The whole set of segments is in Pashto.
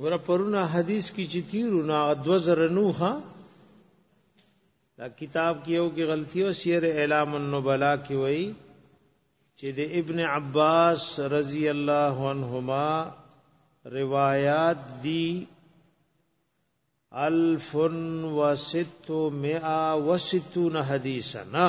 ګوره پرونه حدیث کې چې تیرو نه دو زر نو ها دا کتاب کې یو کې غلطي او سیر اعلام النبلا کې وای چې د ابن عباس رضی الله عنهما روایات دی الف و ست مئا و ستون حدیثا نا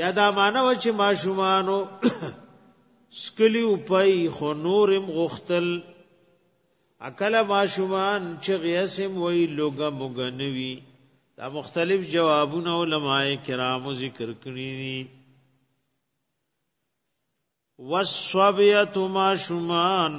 یا دا مانو چې ماشومانو سکلی او پي خو نورم غختل اکل ماشومان چې غیسم وی لوګه مغنوي دا مختلف جوابونه علماء کرامو ذکر کړی دي والصبیت ما شمان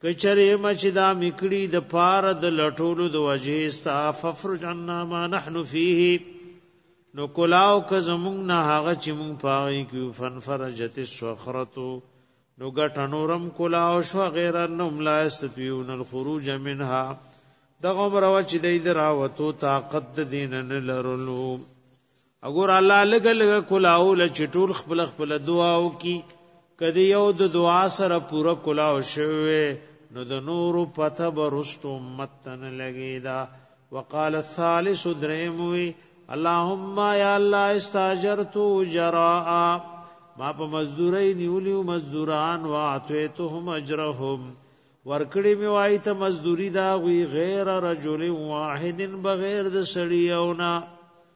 که چرې ما چې دا مې کړي د پاره د لټولو د وجهې ستا ففرج عنا ما نحن فيه نو کلاو که زمونږ نه هغه چې مونږ پاغې کیو فنفرجت الصخرتو نو ګټه نورم کلاو شو غیر انهم لا استطيعون الخروج منها دغه مرو چې د راوتو طاقت دین نه لرلو اګور الله لګ لګ کلاو لچټول خپل خپل دعا او کی کدی یو د دعا سره پورا کلاو شوه نو د نور پته برست امت تن لګی دا وقال الثالث درموی اللهم یا الله استاجرت جراء ما په مزدوري نیولیو مزدوران واعتیتهم اجرهم ورکړی می وای ته مزدوری دا غوی غیر رجل واحد بغیر د سړیونا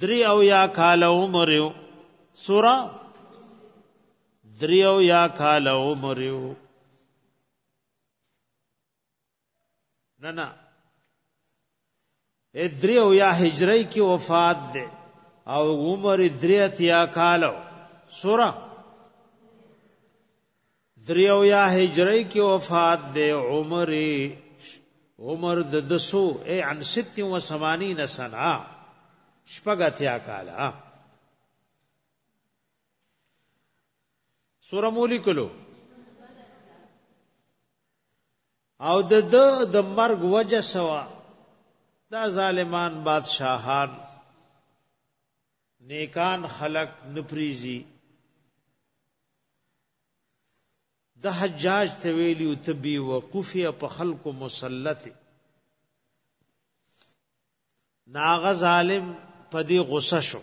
دری او یا کال عمر یو سورا دری او یا کال عمر یو نه نه دری او یا هجری کی وفات ده او عمر دریت یا کالو سورا دریو یا هجری کې وفات دی عمر عمر د دسو ای عن 86 سنه شپږتیا کاله سوره مولی کلو او د د مرګ وجه سوا دا ظالمان بادشاہان نیکان خلق نپریزی د حجاج ته ویلی او تبي وقفي په خلکو مسلط ناغه ظالم په دې غصه شو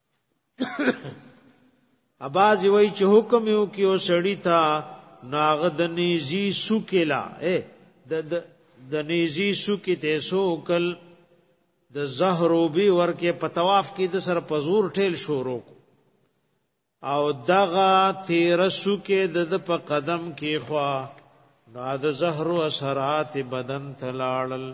اباز وی چې حکم یو کیو سړی تا ناغ د نیزی سوکلا اے د د نیزی سوکی ته سوکل د زهر او بي ورکه په طواف کې د سر پزور ټیل شورو او دغه تیر سوکه د په قدم کې خوا نو د زهر او اثرات بدن تلاړل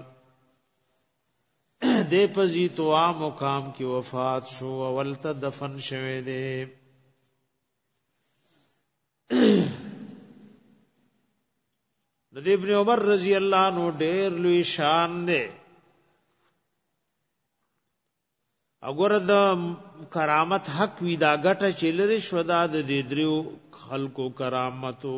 دې پزی توا مقام کې وفات شو او ولته دفن شوه دې د ابن عمر رضی الله عنه ډېر لوی شان دی اگر د کرامت حق وی دا غټه چلری شو دا د دې دریو خلکو کرامتو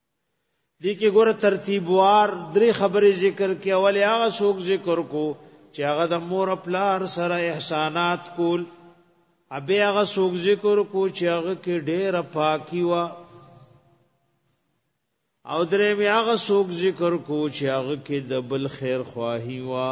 دې کې ګوره ترتیبوار درې خبرې ذکر کې اولې هغه څوک ذکر کو چې هغه د مور پلار سره احسانات کول ابه هغه څوک ذکر کو چې هغه کې ډېر پاکي وا او درې مې هغه څوک ذکر کو چې هغه کې د بل خیر خواهی وا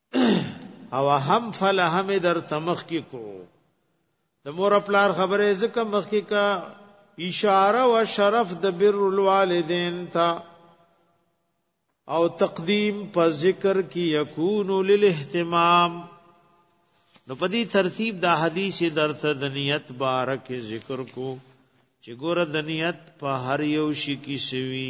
او هم فل هم در تمخ کی کو د مور پلار خبره زکه مخ کی کا اشاره و شرف د بر الوالدین تا او تقدیم په ذکر کی یکون للاهتمام نو په دې ترتیب دا حدیث درته د نیت بارک ذکر کو چې ګور د نیت په هر یو شي کې شوی